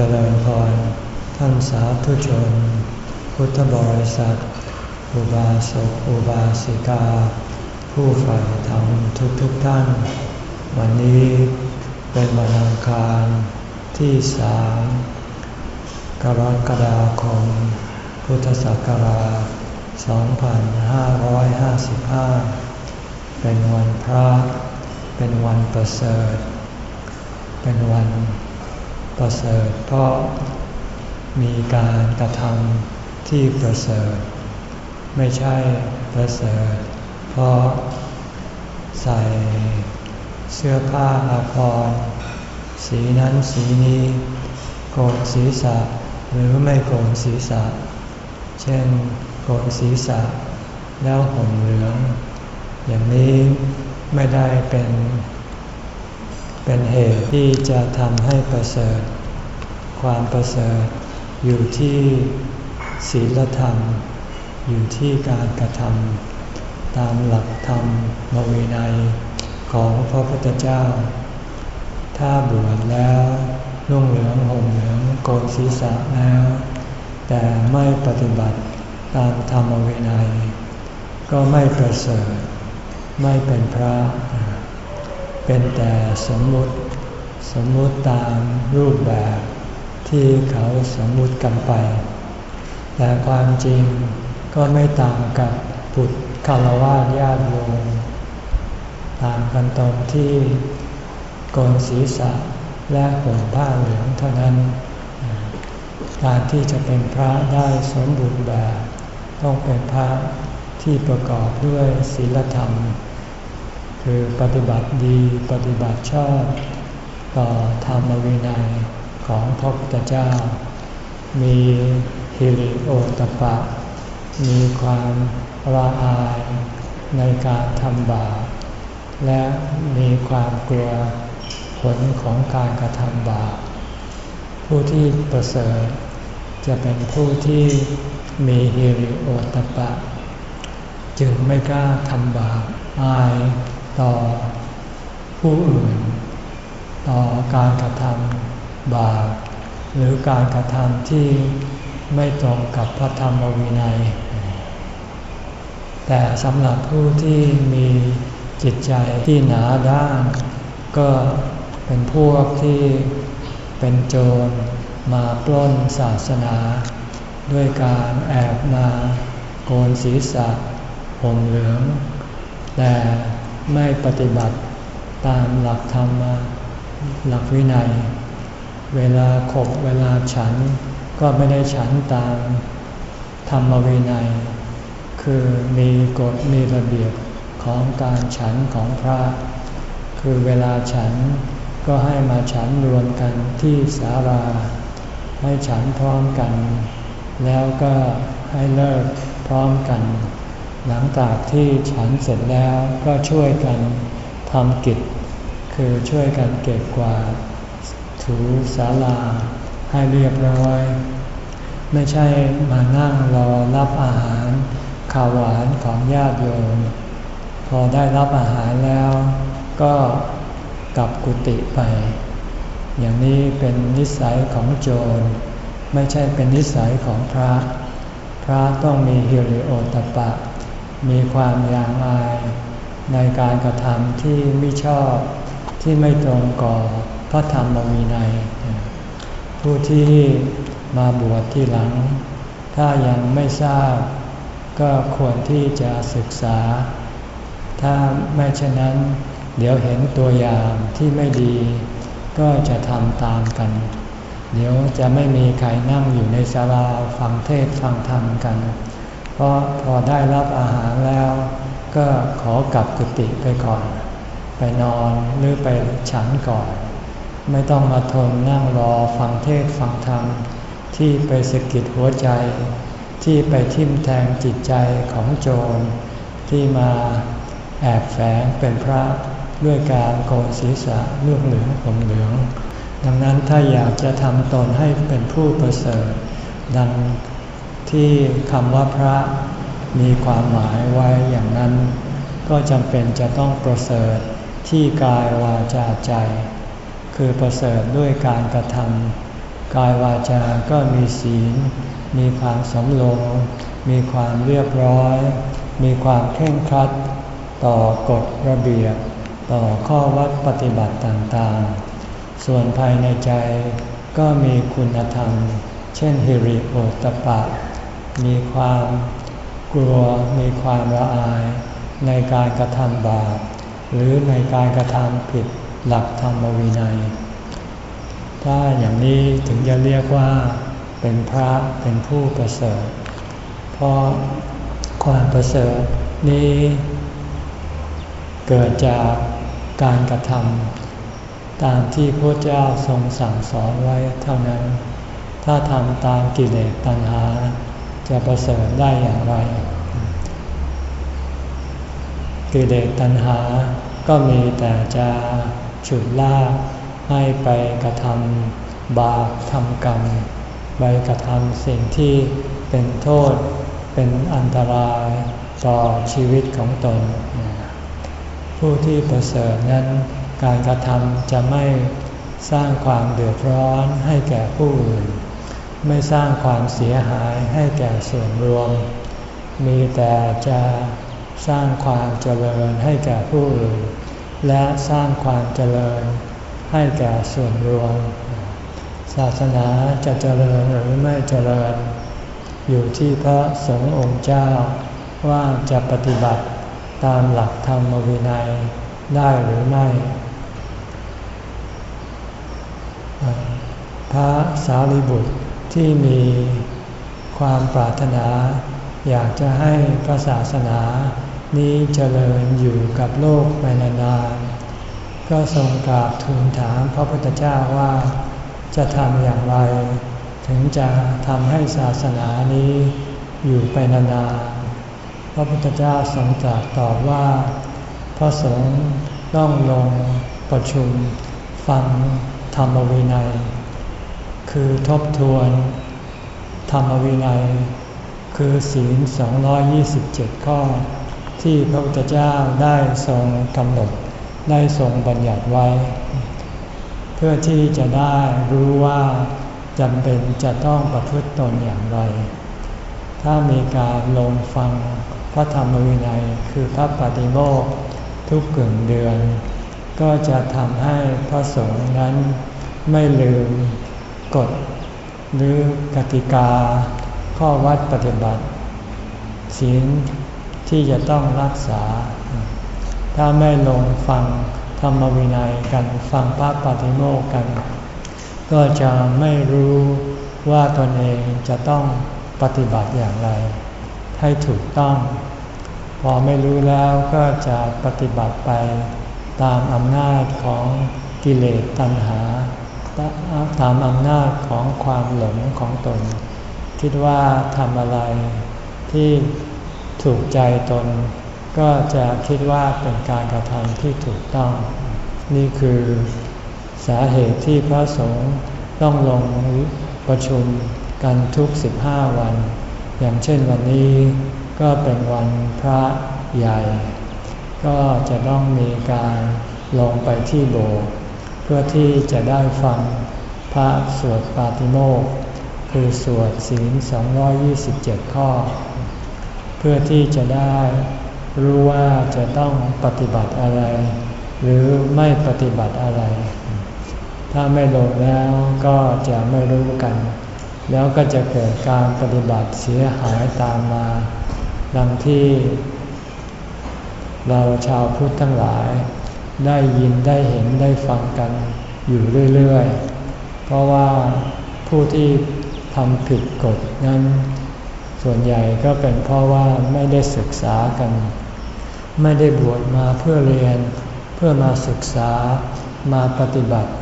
เจริญพรท่านสาธุชน พุทธบริษัท อุบาสกอุบาสิกา ผู้ใฝ่ธรรมทุกทุกท่าน วันนี้เป็นวันอังคารที่สามกรกฎาคม พุทธศักราช 2555 เป็นวันพระ เป็นวันประเสริฐ เป็นวัน ประเสริฐเพราะมีการกระทำที่ประเสริฐ ไม่ใช่ประเสริฐ เพราะใส่เสื้อผ้าอาภรณ์สีนั้นสีนี้โกนศีรษะหรือไม่โกนศีรษะ เช่นโกนศีรษะแล้วห่มเหลือง อย่างนี้ไม่ได้เป็น เป็นเหตุที่จะทำให้ประเสริฐ ความประเสริฐอยู่ที่ศีลธรรม อยู่ที่การกระทำตามหลักธรรมมวินัยของพระพุทธเจ้า ถ้าบวชแล้วนุ่งเหลืองห่มเหลืองโกนศีรษะแล้ว แต่ไม่ปฏิบัติตามธรรมวินัย ก็ไม่ประเสริฐ ไม่เป็นพระ เป็นแต่สมมุติ สมมุติตามรูปแบบที่เขาสมมุติกันไป แต่ความจริงก็ไม่ต่างกับปุตคารวะญาติโยมต่างกันตรงที่โกนศีรษะและห่มผ้าเหลืองเท่านั้น การที่จะเป็นพระได้สมบูรณ์แบบ ต้องเป็นพระที่ประกอบด้วยศีลธรรม คือปฏิบัติดีปฏิบัติชอบต่อธรรมวินัยของพระพุทธเจ้า มีฮิริโอตปะ มีความละอายในการทำบาปและมีความกลัวผลของการกระทำบาปผู้ที่ประเสริฐจะเป็นผู้ที่มีฮิริโอตปะ จึงไม่กล้าทำบาปอาย ต่อผู้อื่น ต่อการกระทำบาปหรือการกระทำที่ไม่ตรงกับพระธรรมวินัย แต่สำหรับผู้ที่มีจิตใจที่หนาด้าน ก็เป็นพวกที่เป็นโจรมาปล้นศาสนา ด้วยการแอบมาโกนศีรษะห่มเหลือง แต่ ไม่ปฏิบัติตามหลักธรรมหลักวินัย เวลาขบเวลาฉันก็ไม่ได้ฉันตามธรรมวินัย คือมีกฎมีระเบียบของการฉันของพระ คือเวลาฉันก็ให้มาฉันรวมกันที่สารา ให้ฉันพร้อมกัน แล้วก็ให้เลิกพร้อมกัน หลังจากที่ฉันเสร็จแล้วก็ช่วยกันทำกิจ คือช่วยกันเก็บกวาดถูศาลาให้เรียบร้อย ไม่ใช่มานั่งรอรับอาหารข้าวหวานของญาติโยม พอได้รับอาหารแล้ว ก็กลับกุฏิไป อย่างนี้เป็นนิสัยของโจร ไม่ใช่เป็นนิสัยของพระ พระต้องมีฮิริโอตปะ มีความยางอาย ในการกระทำที่ไม่ชอบที่ไม่ตรงก่อพระธรรมวินัยผู้ที่มาบวชที่หลัง ถ้ายังไม่ทราบ ก็ควรที่จะศึกษา ถ้าไม่เช่นนั้น เดี๋ยวเห็นตัวอย่างที่ไม่ดี ก็จะทำตามกัน เดี๋ยวจะไม่มีใครนั่งอยู่ในศาลาฟังเทศฟังธรรมกัน เพราะพอได้รับอาหารแล้ว ก็ขอกลับกุฏิไปก่อน ไปนอนหรือไปฉันก่อน ไม่ต้องมาทนนั่งรอฟังเทศฟังธรรม ที่ไปสะกิดหัวใจ ที่ไปทิ่มแทงจิตใจของโจร ที่มาแอบแฝงเป็นพระด้วยการโกนศีรษะเลือกเหลืองผมเหลือง ดังนั้นถ้าอยากจะทำตนให้เป็นผู้ประเสริฐดัง ที่คำว่าพระมีความหมายไว้อย่างนั้น ก็จำเป็นจะต้องประเสริฐที่กายวาจาใจ คือประเสริฐด้วยการกระทำกายวาจาก็มีศีล มีความสำรวมมีความเรียบร้อย มีความเคร่งครัด ต่อกฎระเบียบ ต่อข้อวัดปฏิบัติต่างๆ ส่วนภายในใจก็มีคุณธรรม เช่นฮิริโอตปะ มีความกลัวมีความละอาย ในการกระทำบาปหรือในการกระทำผิดหลักธรรมวินัย ถ้าอย่างนี้ถึงจะเรียกว่าเป็นพระเป็นผู้ประเสริฐ เพราะความประเสริฐนี้เกิดจากการกระทำตามที่พระเจ้าทรงสั่งสอนไว้เท่านั้น ถ้าทำตามกิเลสตัณหา จะประเสริฐได้อย่างไร กิเลสตัณหา ก็มีแต่จะฉุดลากให้ไปกระทำบาปทำกรรม ไปกระทำสิ่งที่เป็นโทษ เป็นอันตรายต่อชีวิตของตน ผู้ที่ประเสริฐนั้นการกระทำจะไม่สร้างความเดือดร้อนให้แก่ผู้อื่น ไม่สร้างความเสียหายให้แก่ส่วนรวม มีแต่จะสร้างความเจริญให้แก่ผู้อื่น และสร้างความเจริญให้แก่ส่วนรวม ศาสนาจะเจริญหรือไม่เจริญ อยู่ที่พระสงฆ์องค์เจ้าว่าจะปฏิบัติตามหลักธรรมวินัยได้หรือไม่ พระสารีบุตร ที่มีความปรารถนา อยากจะให้พระศาสนานี้เจริญอยู่กับโลกไปนานๆก็ทรงกราบทูลถามพระพุทธเจ้าว่าจะทำอย่างไร ถึงจะทำให้ศาสนานี้อยู่ไปนานๆพระพุทธเจ้าทรงตรัสตอบว่า พระสงฆ์ต้องลงประชุมฟังธรรมวินัย คือทบทวน ธรรมวินัย คือศีล 227 ข้อ ที่พระพุทธเจ้าได้ทรงกำหนดได้ทรงบัญญัติไว้ เพื่อที่จะได้รู้ว่าจำเป็นจะต้องประพฤติตนอย่างไร ถ้ามีการลงฟังพระธรรมวินัยคือพระปฏิโมกข์ทุกกึ่งเดือน ก็จะทำให้พระสงฆ์นั้นไม่ลืม กฎ หรือกติกา ข้อวัดปฏิบัติศีลที่จะต้องรักษา ถ้าไม่ลงฟังธรรมวินัยกันฟังพระปฏิโมกกัน ก็จะไม่รู้ว่าตนเองจะต้องปฏิบัติอย่างไร ให้ถูกต้อง พอไม่รู้แล้วก็จะปฏิบัติไปตามอำนาจของกิเลสตัณหา ตามอำนาจของความหลงของตน คิดว่าทำอะไรที่ถูกใจตน ก็จะคิดว่าเป็นการกระทำที่ถูกต้อง นี่คือสาเหตุที่พระสงฆ์ต้องลงประชุมกันทุก 15 วัน อย่างเช่นวันนี้ก็เป็นวันพระใหญ่ ก็จะต้องมีการลงไปที่โบสถ์ พื่อที่จะได้ฟังพระสวดปาติโมกคือสวดศีล 227 ข้อ เพื่อที่จะได้รู้ว่าจะต้องปฏิบัติอะไร หรือไม่ปฏิบัติอะไร ถ้าไม่ลงแล้วก็จะไม่รู้กัน แล้วก็จะเกิดการปฏิบัติเสียหายตามมา ดังที่เราชาวพุทธทั้งหลาย ได้ยินได้เห็นได้ฟังกันอยู่เรื่อยๆ เพราะว่าผู้ที่ทำผิดกฎนั้น ส่วนใหญ่ก็เป็นเพราะว่าไม่ได้ศึกษากัน ไม่ได้บวชมาเพื่อเรียน เพื่อมาศึกษามาปฏิบัติ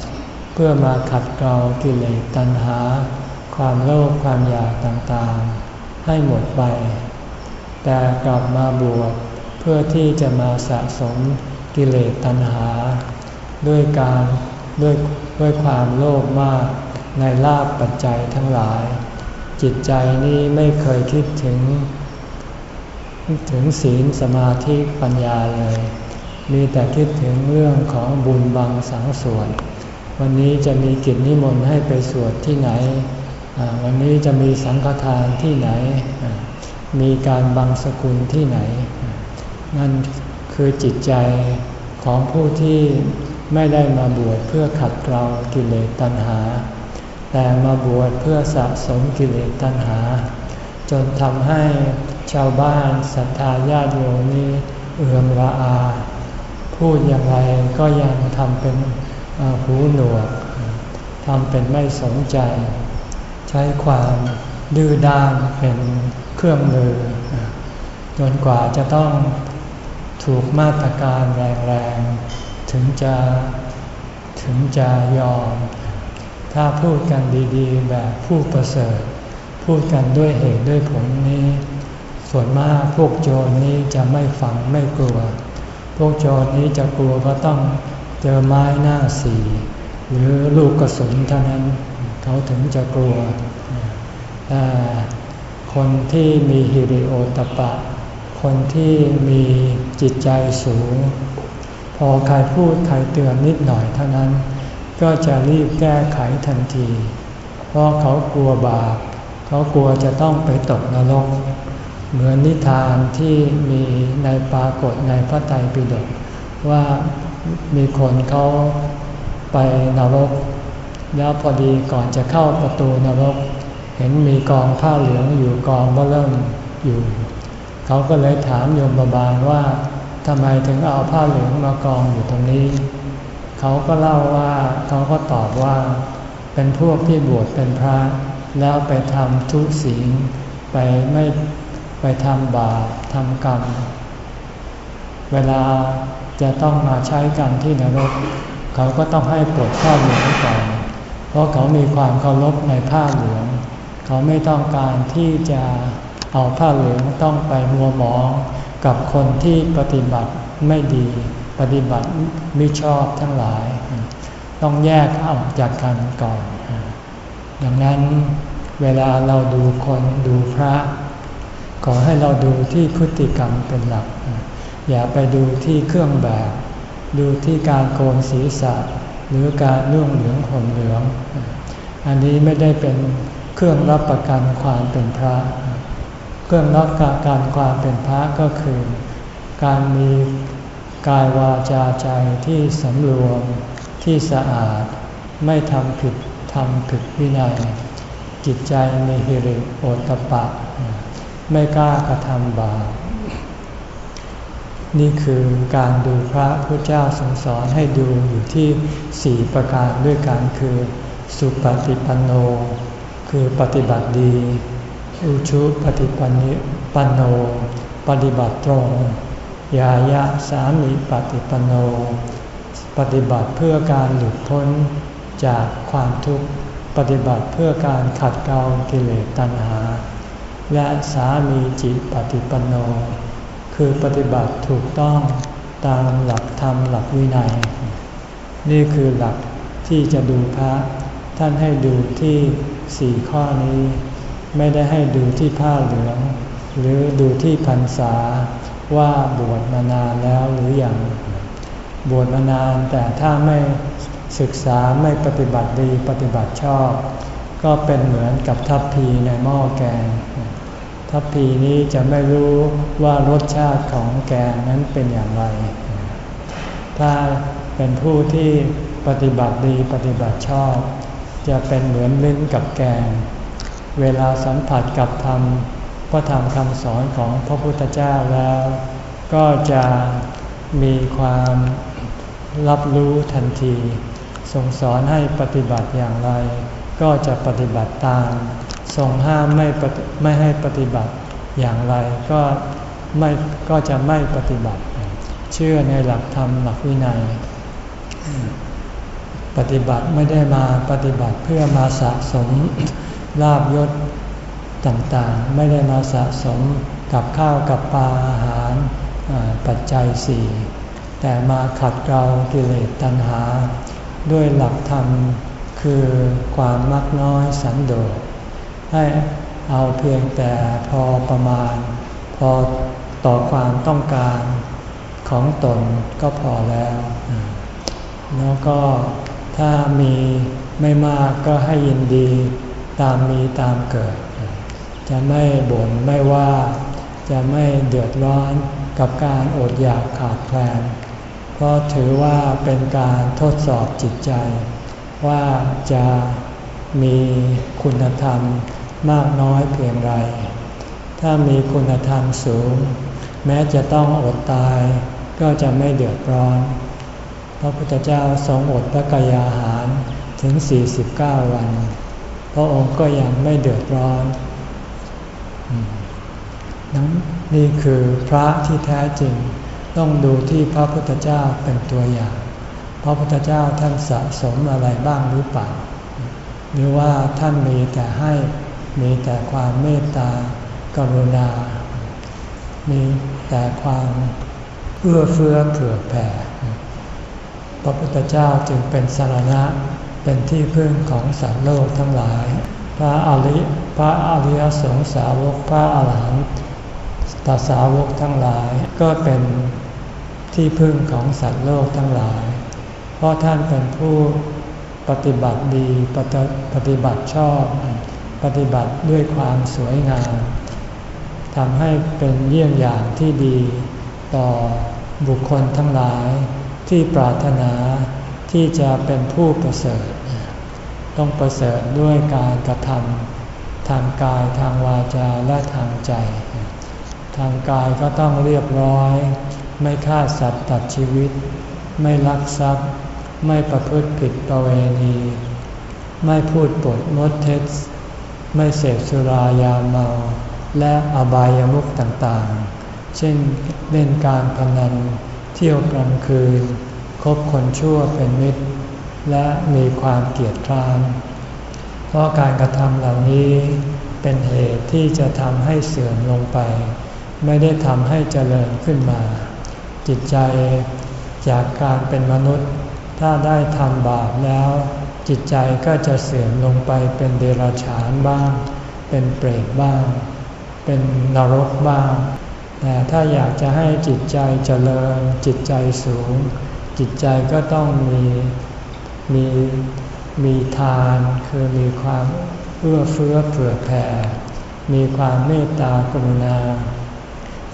เพื่อมาขัดเกลากิเลสตัณหา ความโลภความอยากต่างๆ ให้หมดไป แต่กลับมาบวชเพื่อที่จะมาสะสม กิเลสตัณหา ด้วยการด้วยด้วยความโลภมากในลาบปัจจัยทั้งหลาย จิตใจนี้ไม่เคยคิดถึง ถึงศีลสมาธิปัญญาเลย มีแต่คิดถึงเรื่องของบุญบังสังส่วน วันนี้จะมีกิจนิมนต์ให้ไปสวดที่ไหน วันนี้จะมีสังฆทานที่ไหน มีการบังสกุลที่ไหน นั่น คือจิตใจของผู้ที่ไม่ได้มาบวชเพื่อขัดเกลากิเลสตัณหา แต่มาบวชเพื่อสะสมกิเลสตัณหา จนทำให้ชาวบ้านศรัทธาญาติโยมนี้เอื่อมระอา พูดอย่างไรก็ยังทำเป็นหูหนวกทำเป็นไม่สนใจ ใช้ความดื้อด้านเป็นเครื่องมือจนกว่าจะต้อง ถูกมาตรการแรงๆ ถึงจะถึงจะยอม ถ้าพูดกันดีๆ แบบผู้ประเสริฐ พูดกันด้วยเหตุด้วยผลนี้ ส่วนมากพวกโจรนี้จะไม่ฟังไม่กลัว พวกโจรนี้จะกลัวก็ต้องเจอไม้หน้าสีหรือลูกกระสุนเท่านั้นเขาถึงจะกลัวแต่คนที่มีฮิริโอตปะ คนที่มีจิตใจสูง พอใครพูดใครเตือนนิดหน่อยเท่านั้น ก็จะรีบแก้ไขทันที เพราะเขากลัวบาปเขากลัวจะต้องไปตกนรก เหมือนนิทานที่มีในปรากฏในพระไตรปิฎกว่ามีคนเขาไปนรก แล้วพอดีก่อนจะเข้าประตูนรก เห็นมีกองผ้าเหลืองอยู่กองเบิ่มอยู่ เขาก็เลยถามโยมบาลว่าทำไมถึงเอาผ้าเหลืองมากองอยู่ตรงนี้ เขาก็เล่าว่าเขาก็ตอบว่า เป็นพวกที่บวชเป็นพระ แล้วไปทำทุศีลไปไม่ไปทำบาปทำกรรม เวลาจะต้องมาใช้กันที่นรก เขาก็ต้องให้ปลดผ้าเหลืองก่อนเพราะเขามีความเคารพในผ้าเหลือง เขาไม่ต้องการที่จะ เอาผ้าเหลืองต้องไปมัวหมองกับคนที่ปฏิบัติไม่ดี ปฏิบัติไม่ชอบทั้งหลาย ต้องแยกออกจากกันก่อน ดังนั้นเวลาเราดูคนดูพระ ขอให้เราดูที่พฤติกรรมเป็นหลัก อย่าไปดูที่เครื่องแบบ ดูที่การโกนศีรษะ หรือการนุ่งเหลืองห่มเหลือง อันนี้ไม่ได้เป็นเครื่องรับประกันความเป็นพระเเครื่องรับการความเป็นพระก็คือ การมีกายวาจาใจที่สำรวมที่สะอาดไม่ทำผิดทำผิดวินัย จิตใจมีฮิริโอตปะ ไม่กล้ากระทำบาปนี่คือการดูพระพุทธเจ้าสงสอนให้ดูอยู่ที่สี่ประการด้วยกันคือ สุปฏิปันโน คือปฏิบัติดี อุชุปฏิปันิปันโน ปฏิบัติตรง ยายะสามีปฏิปันโน ปฏิบัติเพื่อการหลุดพ้นจากความทุกข์ปฏิบัติเพื่อการขัดเกลากิเลสตัณหา และสามีจิตปฏิปันโน คือปฏิบัติถูกต้องตามหลักธรรมหลักวินัย นี่คือหลักที่จะดูพระ ท่านให้ดูที่สี่ข้อนี้ ไม่ได้ให้ดูที่ผ้าเหลือง หรือดูที่พรรษาว่าบวชมานานแล้วหรืออยังบวชมานานแต่ถ้าไม่ศึกษาไม่ปฏิบัติดีปฏิบัติชอบ ก็เป็นเหมือนกับทัพพีในหม้อแกง ทัพพีนี้จะไม่รู้ว่ารสชาติของแกงนั้นเป็นอย่างไร ถ้าเป็นผู้ที่ปฏิบัติดีปฏิบัติชอบ จะเป็นเหมือนลิ้นกับแกง เวลาสัมผัสกับธรรมพระธรรมคำสอนของพระพุทธเจ้าแล้ว ก็จะมีความรับรู้ทันทีทรงสอนให้ปฏิบัติอย่างไร ก็จะปฏิบัติตามทรงห้ามไม่ไม่ให้ปฏิบัติอย่างไร ก็ไม่ก็จะไม่ปฏิบัติ เชื่อในหลักธรรมหลักวินัย ปฏิบัติไม่ได้มาปฏิบัติเพื่อมาสะสม ลาบยศต่างๆ ไม่ได้มาสะสมกับข้าวกับปลาอาหารปัจจัยสี่แต่มาขัดเกลากิเลสตัณหา ด้วยหลักธรรมคือความมักน้อยสันโดษให้เอาเพียงแต่พอประมาณ พอต่อความต้องการของตนก็พอแล้ว แล้วก็ถ้ามีไม่มากก็ให้ยินดี ตามมีตามเกิด จะไม่บ่นไม่ว่าจะไม่เดือดร้อนกับการอดอยากขาดแคลน เพราะถือว่าเป็นการทดสอบจิตใจ ว่าจะมีคุณธรรมมากน้อยเพียงไร ถ้ามีคุณธรรมสูง แม้จะต้องอดตายก็จะไม่เดือดร้อน พระพุทธเจ้าทรงอดพระกายอาหารถึง 49 วัน พระองค์ก็ยังไม่เดือดร้อนนั้นนี่คือพระที่แท้จริงต้องดูที่พระพุทธเจ้าเป็นตัวอย่าง พระพุทธเจ้าท่านสะสมอะไรบ้างหรือเปล่า หรือว่าท่านมีแต่ให้มีแต่ความเมตตากรุณา มีแต่ความเอื้อเฟื้อเผื่อแผ่ พระพุทธเจ้าจึงเป็นสารณะ เป็นที่พึ่งของสัตว์โลกทั้งหลาย พระอริพระอริยสงสาวกพระอาหารหันตสาวกทั้งหลาย ก็เป็นที่พึ่งของสัตว์โลกทั้งหลาย เพราะท่านเป็นผู้ปฏิบัติดีปฏิบัติชอบ ปฏิบัติด้วยความสวยงามทำให้เป็นเยี่ยงอย่างที่ดีต่อบุคคลทั้งหลายที่ปรารถนาที่จะเป็นผู้ประเสริฐ ต้องประเสริฐด้วยการกระทำทางกายทางวาจาและทางใจ ทางกายก็ต้องเรียบร้อย ไม่ฆ่าสัตว์ตัดชีวิต ไม่ลักทรัพย์ ไม่ประพฤติผิดประเวณี ไม่พูดปดมดเท็จ ไม่เสพสุรายาเมา และอบายามุขต่างๆ เช่นเล่นการพนันเที่ยวกลางคืน คบคนชั่วเป็นมิตร และมีความเกียดคร้าน เพราะการกระทำเหล่านี้เป็นเหตุที่จะทำให้เสื่อมลงไป ไม่ได้ทำให้เจริญขึ้นมา จิตใจจากการเป็นมนุษย์ ถ้าได้ทำบาปแล้ว จิตใจก็จะเสื่อมลงไปเป็นเดรัจฉานบ้าง เป็นเปรตบ้าง เป็นนรกบ้าง แต่ถ้าอยากจะให้จิตใจเจริญ จิตใจสูง จิตใจก็ต้องมี มีมีทานคือมีความเอื้อเฟื้อเผื่อแผ่ มีความเมตตากรุณา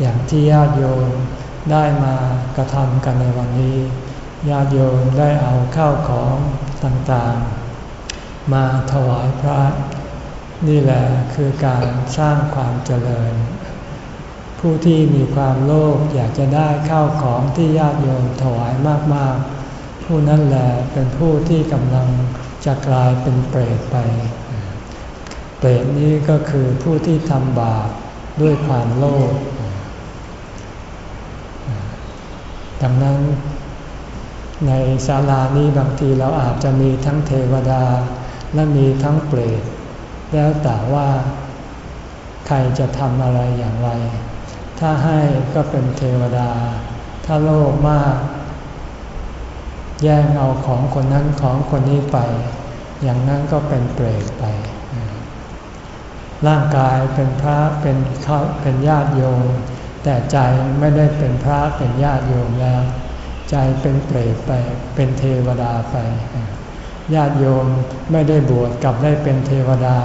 อย่างที่ญาติโยมได้มากระทำกันในวันนี้ ญาติโยมได้เอาข้าวของต่างๆ มาถวายพระ นี่แหละคือการสร้างความเจริญ ผู้ที่มีความโลภอยากจะได้ข้าวของที่ญาติโยมถวายมากๆ ผู้นั้นแหละเป็นผู้ที่กำลังจะกลายเป็นเปรตไป เปรตนี้ก็คือผู้ที่ทำบาปด้วยความโลภดังนั้นในศาลานี้บางทีเราอาจจะมีทั้งเทวดา และมีทั้งเปรต แล้วแต่ว่าใครจะทำอะไรอย่างไร ถ้าให้ก็เป็นเทวดา ถ้าโลภมาก แย่งเอาของคนนั้นของคนนี้ไป อย่างนั้นก็เป็นเปรตไป ร่างกายเป็นพระเป็นเขาเป็นญาติโยม แต่ใจไม่ได้เป็นพระเป็นญาติโยมแล้ว ใจเป็นเปรตไป เป็นเทวดาไป ญาติโยมไม่ได้บวชกลับได้เป็นเทวดา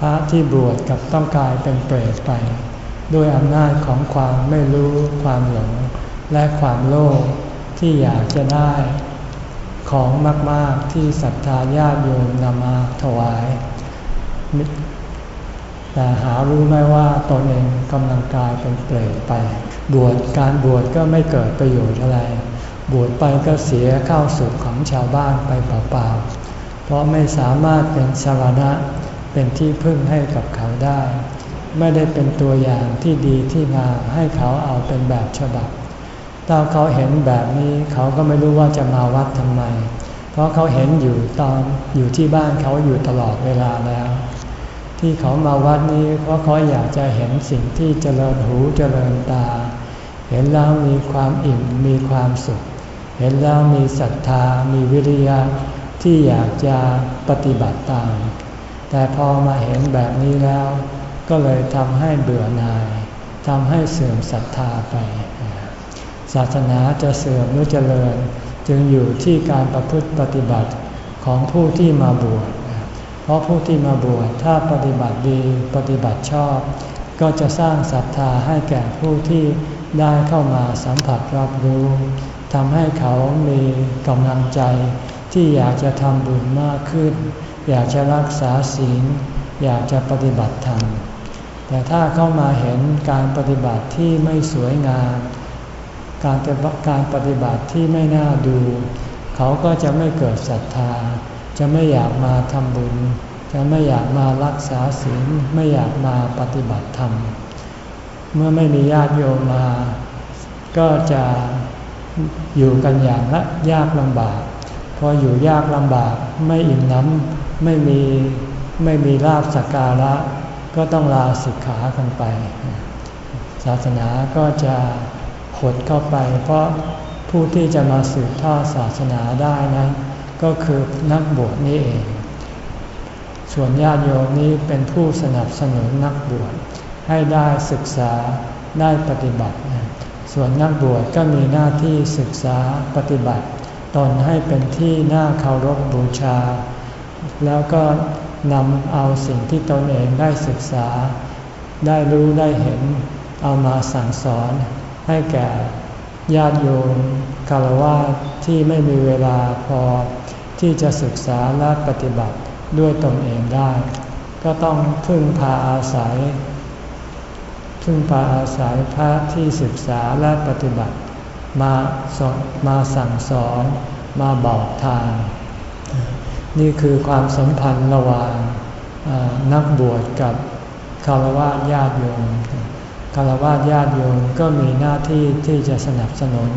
พระที่บวชกับต้องกลายเป็นเปรตไป ด้วยอำนาจของความไม่รู้ความหลงและความโลภที่อยากจะได้ ของมากๆที่ศรัทธาญาติโยมนำมาถวาย แต่หารู้ไหมว่าตนเองกำลังกายเป็นเปรตไป บวชการบวชก็ไม่เกิดประโยชน์อะไร บวชไปก็เสียข้าวสุขของชาวบ้านไปเปล่าๆ เพราะไม่สามารถเป็นสารณะเป็นที่พึ่งให้กับเขาได้ ไม่ได้เป็นตัวอย่างที่ดีที่งามให้เขาเอาเป็นแบบฉบับ ถ้าเขาเห็นแบบนี้เขาก็ไม่รู้ว่าจะมาวัดทำไม เพราะเขาเห็นอยู่ตอนอยู่ที่บ้านเขาอยู่ตลอดเวลาแล้ว ที่เขามาวัดนี้เพราะเขาอยากจะเห็นสิ่งที่เจริญหูเจริญตา เห็นแล้วมีความอิ่มมีความสุข เห็นแล้วมีศรัทธา มีวิริยะที่อยากจะปฏิบัติตาม แต่พอมาเห็นแบบนี้แล้ว ก็เลยทำให้เบื่อหน่ายทำให้เสื่อมศรัทธาไป ศาสนาจะเสื่อมหรือเจริญ จึงอยู่ที่การประพฤติปฏิบัติของผู้ที่มาบวช เพราะผู้ที่มาบวชถ้าปฏิบัติดีปฏิบัติชอบ ก็จะสร้างศรัทธาให้แก่ผู้ที่ได้เข้ามาสัมผัสรับรู้ทำให้เขามีกำลังใจ ที่อยากจะทำบุญมากขึ้น อยากจะรักษาศีล อยากจะปฏิบัติธรรมแต่ถ้าเข้ามาเห็นการปฏิบัติที่ไม่สวยงาม การการปฏิบัติที่ไม่น่าดู เขาก็จะไม่เกิดศรัทธา จะไม่อยากมาทำบุญ จะไม่อยากมารักษาศีลไม่อยากมาปฏิบัติธรรม เมื่อไม่มีญาติโยมมา ก็จะอยู่กันอย่างละยากลำบาก พออยู่ยากลำบากไม่อิ่มน้ำไม่มีไม่มีลาบสักการะ ก็ต้องลาสิกขากันไป ศาสนาก็จะ หดเข้าไป เพราะผู้ที่จะมาสืบทอดศาสนาได้นั้น ก็คือนักบวชนี่เอง ส่วนญาติโยมนี้เป็นผู้สนับสนุนนักบวชให้ได้ศึกษาได้ปฏิบัติ ส่วนนักบวชก็มีหน้าที่ศึกษาปฏิบัติตนให้เป็นที่น่าเคารพบูชา แล้วก็นำเอาสิ่งที่ตนเองได้ศึกษา ได้รู้ได้เห็น เอามาสั่งสอน ให้แก่ญาติโยมคารวะที่ไม่มีเวลาพอที่จะศึกษาและปฏิบัติด้วยตนเองได้ ก็ต้องพึ่งพาอาศัย พึ่งพาอาศัยพระที่ศึกษาและปฏิบัติ มาสอนมาสั่งสอนมาบอกทาง นี่คือความสัมพันธ์ระหว่างนักบวชกับคารวะญาติโยม คารวะญาติโยมก็มีหน้าที่ที่จะสนับสนุน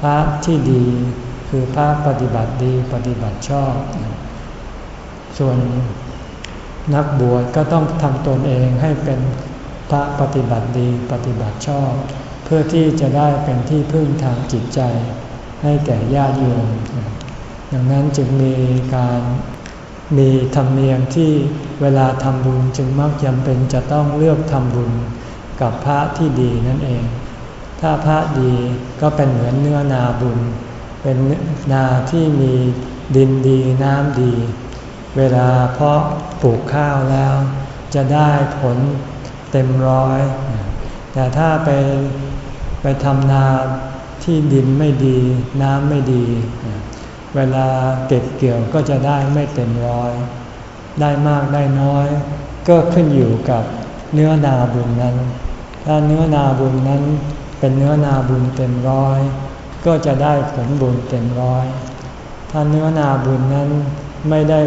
พระที่ดีคือพระปฏิบัติดีปฏิบัติชอบ ส่วนนักบวชก็ต้องทำตนเองให้เป็นพระปฏิบัติดีปฏิบัติชอบ เพื่อที่จะได้เป็นที่พึ่งทางจิตใจ ให้แก่ญาติโยม ดังนั้นจึงมีการมีธรรมเนียมที่เวลาทำบุญจึงมักจำเป็นจะต้องเลือกทำบุญ กับพระที่ดีนั่นเอง ถ้าพระดีก็เป็นเหมือนเนื้อนาบุญ เป็นนาที่มีดินดีน้ำดี เวลาเพาะปลูกข้าวแล้ว จะได้ผลเต็มร้อย แต่ถ้าไปไปทำนาที่ดินไม่ดี น้ำไม่ดี เวลาเก็บเกี่ยวก็จะได้ไม่เต็มร้อย ได้มากได้น้อย ก็ขึ้นอยู่กับเนื้อนาบุญนั้น ถ้าเนื้อนาบุญนั้นเป็นเนื้อนาบุญเต็มร้อย ก็จะได้ผลบุญเต็มร้อย ถ้าเนื้อนาบุญนั้นไม่ได้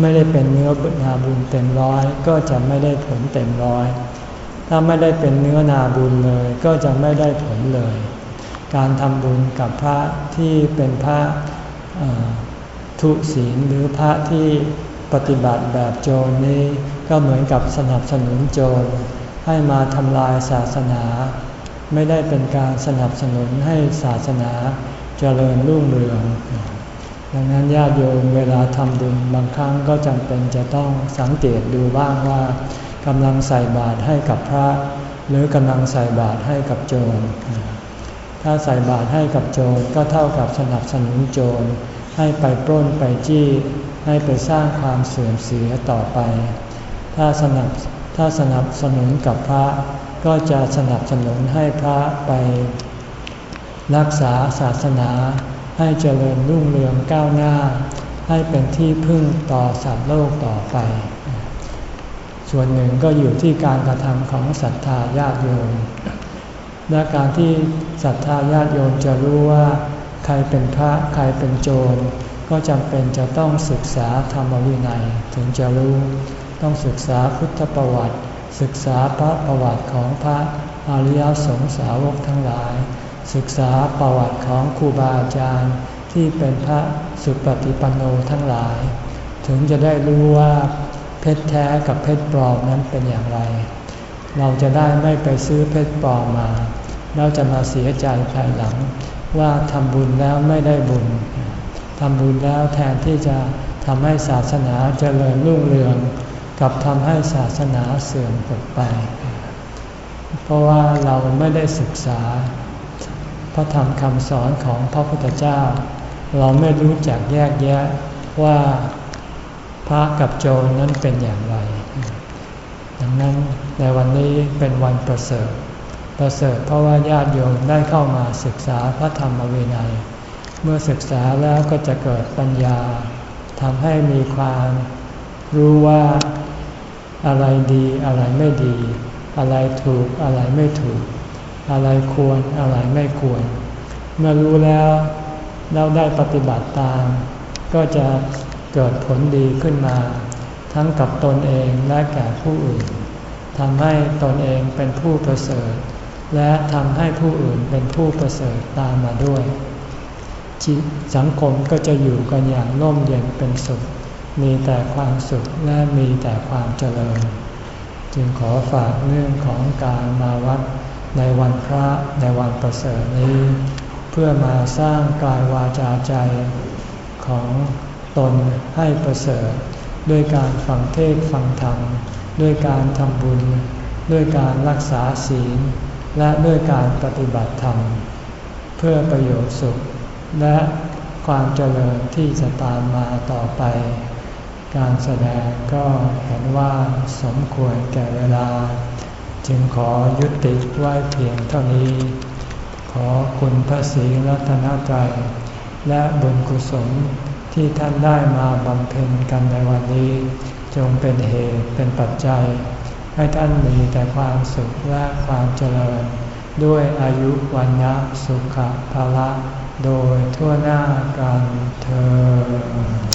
ไม่ได้เป็นเนื้อนาบุญเต็มร้อย ก็จะไม่ได้ผลเต็มร้อย ถ้าไม่ได้เป็นเนื้อนาบุญเลย ก็จะไม่ได้ผลเลย การทำบุญกับพระที่เป็นพระทุศีลหรือพระที่ปฏิบัติแบบโจรนี้ก็เหมือนกับสนับสนุนโจร ให้มาทำลายศาสนา ไม่ได้เป็นการสนับสนุนให้ศาสนาเจริญรุ่งเรือง ดังนั้นญาติโยมเวลาทำบุญบางครั้งก็จำเป็นจะต้องสังเกตดูบ้างว่ากำลังใส่บาตรให้กับพระ หรือกำลังใส่บาตรให้กับโจร ถ้าใส่บาตรให้กับโจรก็เท่ากับสนับสนุนโจร ให้ไปปล้นไปจี้ ให้ไปสร้างความเสื่อมเสียต่อไป ถ้าสนับ ถ้าสนับสนุนกับพระ ก็จะสนับสนุนให้พระไป รักษาศาสนาให้เจริญรุ่งเรืองก้าวหน้า ให้เป็นที่พึ่งต่อสัตว์โลกต่อไป ส่วนหนึ่งก็อยู่ที่การกระทำของศรัทธาญาติโยมและการที่ศรัทธาญาติโยมจะรู้ว่า ใครเป็นพระใครเป็นโจร ก็จำเป็นจะต้องศึกษาธรรมวินัยถึงจะรู้ ต้องศึกษาพุทธประวัติ ศึกษาพระประวัติของพระอริยสงสาวกทั้งหลาย ศึกษาประวัติของครูบาอาจารย์ที่เป็นพระสุปฏิปันโนทั้งหลาย ถึงจะได้รู้ว่าเพชรแท้กับเพชรปลอมนั้นเป็นอย่างไร เราจะได้ไม่ไปซื้อเพชรปลอมมา เราจะมาเสียใจภายหลัง ว่าทำบุญแล้วไม่ได้บุญทำบุญแล้วแทนที่จะทำให้ศาสนาเจริญรุ่งเรือง กับทำให้ศาสนาเสื่อมหดไป เพราะว่าเราไม่ได้ศึกษา พระธรรมคำสอนของพระพุทธเจ้า เราไม่รู้จักแยกแยะว่าพระกับโจรนั้นเป็นอย่างไร ดังนั้นในวันนี้เป็นวันประเสริฐ ประเสริฐเพราะว่าญาติโยมได้เข้ามาศึกษาพระธรรมวินัย เมื่อศึกษาแล้วก็จะเกิดปัญญาทำให้มีความรู้ว่า อะไรดีอะไรไม่ดี อะไรถูกอะไรไม่ถูก อะไรควรอะไรไม่ควร เมื่อรู้แล้วเราได้ปฏิบัติตาม ก็จะเกิดผลดีขึ้นมา ทั้งกับตนเองและแก่ผู้อื่นทำให้ตนเองเป็นผู้ประเสริฐ และทำให้ผู้อื่นเป็นผู้ประเสริฐตามมาด้วย สังคมก็จะอยู่กันอย่างร่มเย็นเป็นสุข มีแต่ความสุขและมีแต่ความเจริญ จึงขอฝากเรื่องของการมาวัดในวันพระในวันประเสริฐนี้ เพื่อมาสร้างกายวาจาใจของตนให้ประเสริฐ ด้วยการฟังเทศฟังธรรม ด้วยการทำบุญ ด้วยการรักษาศีล และด้วยการปฏิบัติธรรม เพื่อประโยชน์สุขและความเจริญที่จะตามมาต่อไป การแสดงก็เห็นว่าสมควรแก่เวลา จึงขอยุติไว้เพียงเท่านี้ ขอคุณพระศรีรัตนตรัยและบุญกุศลที่ท่านได้มาบำเพ็ญกันในวันนี้ จงเป็นเหตุเป็นปัจจัย ให้ท่านมีแต่ความสุขและความเจริญ ด้วยอายุวันนะสุขภาละโดยทั่วหน้ากันเธอ